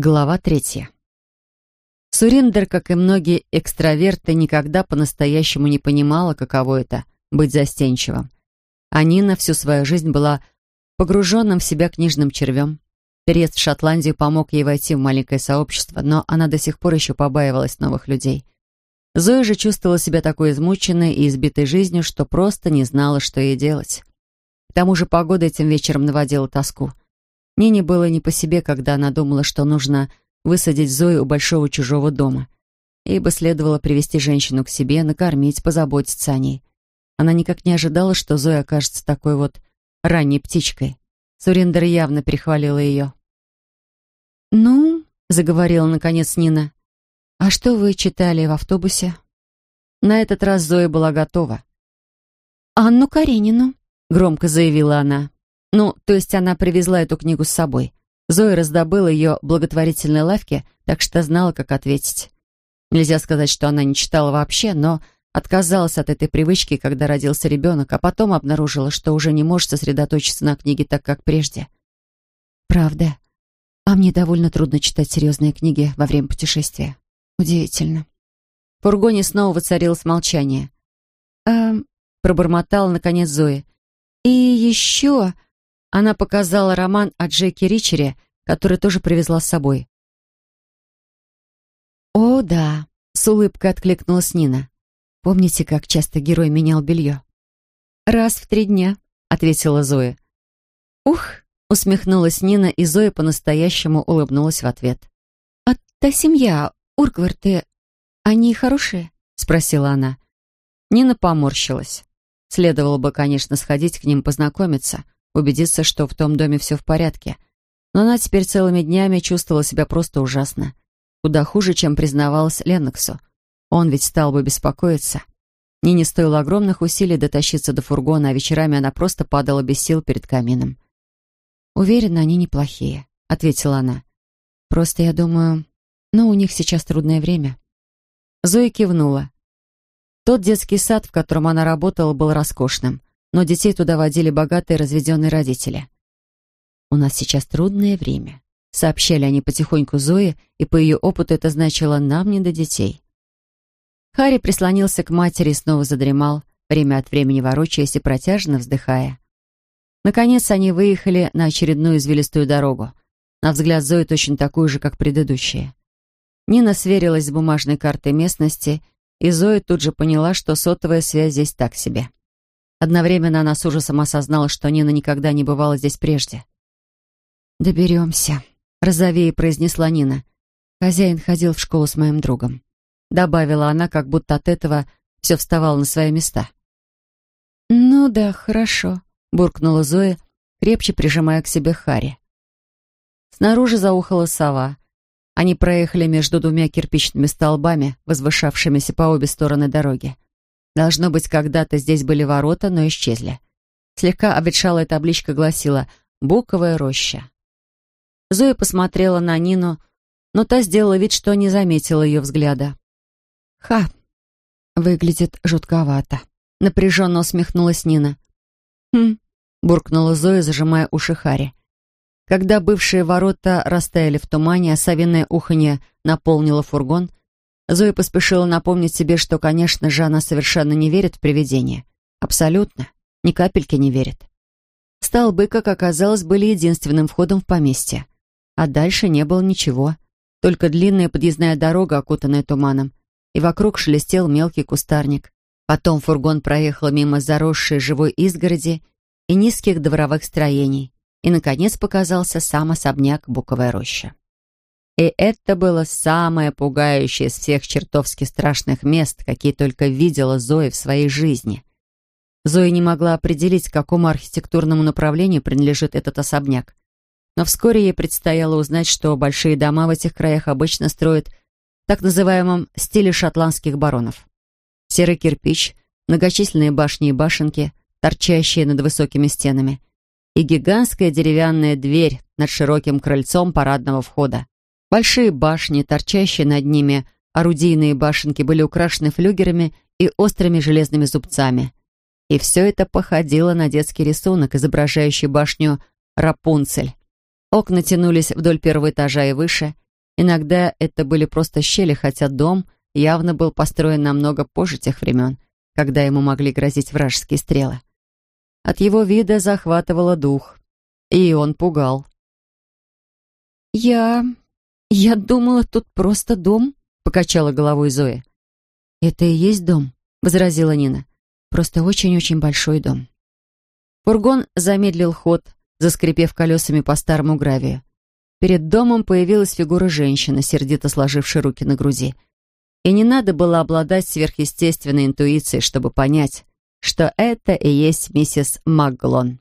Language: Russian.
Глава третья. Суриндер, как и многие экстраверты, никогда по-настоящему не понимала, каково это — быть застенчивым. А Нина всю свою жизнь была погруженным в себя книжным червем. Переезд в Шотландию помог ей войти в маленькое сообщество, но она до сих пор еще побаивалась новых людей. Зоя же чувствовала себя такой измученной и избитой жизнью, что просто не знала, что ей делать. К тому же погода этим вечером наводила тоску — Нине было не по себе, когда она думала, что нужно высадить Зою у большого чужого дома. Ей бы следовало привести женщину к себе, накормить, позаботиться о ней. Она никак не ожидала, что Зоя окажется такой вот ранней птичкой. Суриндер явно перехвалила ее. «Ну», — заговорила наконец Нина, — «а что вы читали в автобусе?» На этот раз Зоя была готова. «Анну Каренину», — громко заявила она. Ну, то есть она привезла эту книгу с собой. Зоя раздобыла ее в благотворительной лавке, так что знала, как ответить. Нельзя сказать, что она не читала вообще, но отказалась от этой привычки, когда родился ребенок, а потом обнаружила, что уже не может сосредоточиться на книге так, как прежде. «Правда. А мне довольно трудно читать серьезные книги во время путешествия. Удивительно». В фургоне снова воцарилось молчание. «Эм...» — пробормотала, наконец, Зоя. «И еще...» Она показала роман о Джеки Ричере, который тоже привезла с собой. «О, да», — с улыбкой откликнулась Нина. «Помните, как часто герой менял белье?» «Раз в три дня», — ответила Зоя. «Ух», — усмехнулась Нина, и Зоя по-настоящему улыбнулась в ответ. «А та семья, Уркварты, они хорошие?» — спросила она. Нина поморщилась. Следовало бы, конечно, сходить к ним познакомиться — убедиться, что в том доме все в порядке. Но она теперь целыми днями чувствовала себя просто ужасно. Куда хуже, чем признавалась Ленноксу. Он ведь стал бы беспокоиться. Нине стоило огромных усилий дотащиться до фургона, а вечерами она просто падала без сил перед камином. «Уверена, они неплохие», — ответила она. «Просто я думаю, ну, у них сейчас трудное время». Зоя кивнула. Тот детский сад, в котором она работала, был роскошным но детей туда водили богатые разведенные родители. «У нас сейчас трудное время», — сообщали они потихоньку Зое, и по ее опыту это значило «нам не до детей». Харри прислонился к матери и снова задремал, время от времени ворочаясь и протяжно вздыхая. Наконец они выехали на очередную извилистую дорогу. На взгляд Зои точно такую же, как предыдущие. Нина сверилась с бумажной картой местности, и Зоя тут же поняла, что сотовая связь здесь так себе. Одновременно она с ужасом осознала, что Нина никогда не бывала здесь прежде. «Доберемся», — розовее произнесла Нина. «Хозяин ходил в школу с моим другом». Добавила она, как будто от этого все вставало на свои места. «Ну да, хорошо», — буркнула Зоя, крепче прижимая к себе Хари. Снаружи заухала сова. Они проехали между двумя кирпичными столбами, возвышавшимися по обе стороны дороги. Должно быть, когда-то здесь были ворота, но исчезли. Слегка обветшалая табличка гласила «Буковая роща». Зоя посмотрела на Нину, но та сделала вид, что не заметила ее взгляда. «Ха! Выглядит жутковато», — напряженно усмехнулась Нина. «Хм», — буркнула Зоя, зажимая уши Хари. Когда бывшие ворота растаяли в тумане, а совиное уханье наполнило фургон, Зоя поспешила напомнить себе, что, конечно же, она совершенно не верит в привидения. Абсолютно. Ни капельки не верит. Столбы, как оказалось, были единственным входом в поместье. А дальше не было ничего. Только длинная подъездная дорога, окутанная туманом. И вокруг шелестел мелкий кустарник. Потом фургон проехал мимо заросшей живой изгороди и низких дворовых строений. И, наконец, показался сам особняк Буковая роща. И это было самое пугающее из всех чертовски страшных мест, какие только видела Зоя в своей жизни. Зоя не могла определить, к какому архитектурному направлению принадлежит этот особняк. Но вскоре ей предстояло узнать, что большие дома в этих краях обычно строят в так называемом стиле шотландских баронов. Серый кирпич, многочисленные башни и башенки, торчащие над высокими стенами, и гигантская деревянная дверь над широким крыльцом парадного входа. Большие башни, торчащие над ними, орудийные башенки были украшены флюгерами и острыми железными зубцами. И все это походило на детский рисунок, изображающий башню Рапунцель. Окна тянулись вдоль первого этажа и выше, Иногда это были просто щели, хотя дом явно был построен намного позже тех времен, когда ему могли грозить вражеские стрелы. От его вида захватывало дух, и он пугал. «Я... я думала, тут просто дом», — покачала головой Зоя. «Это и есть дом», — возразила Нина. «Просто очень-очень большой дом». Фургон замедлил ход, заскрипев колесами по старому гравию. Перед домом появилась фигура женщины, сердито сложившей руки на груди. И не надо было обладать сверхъестественной интуицией, чтобы понять, что это и есть миссис Макглон.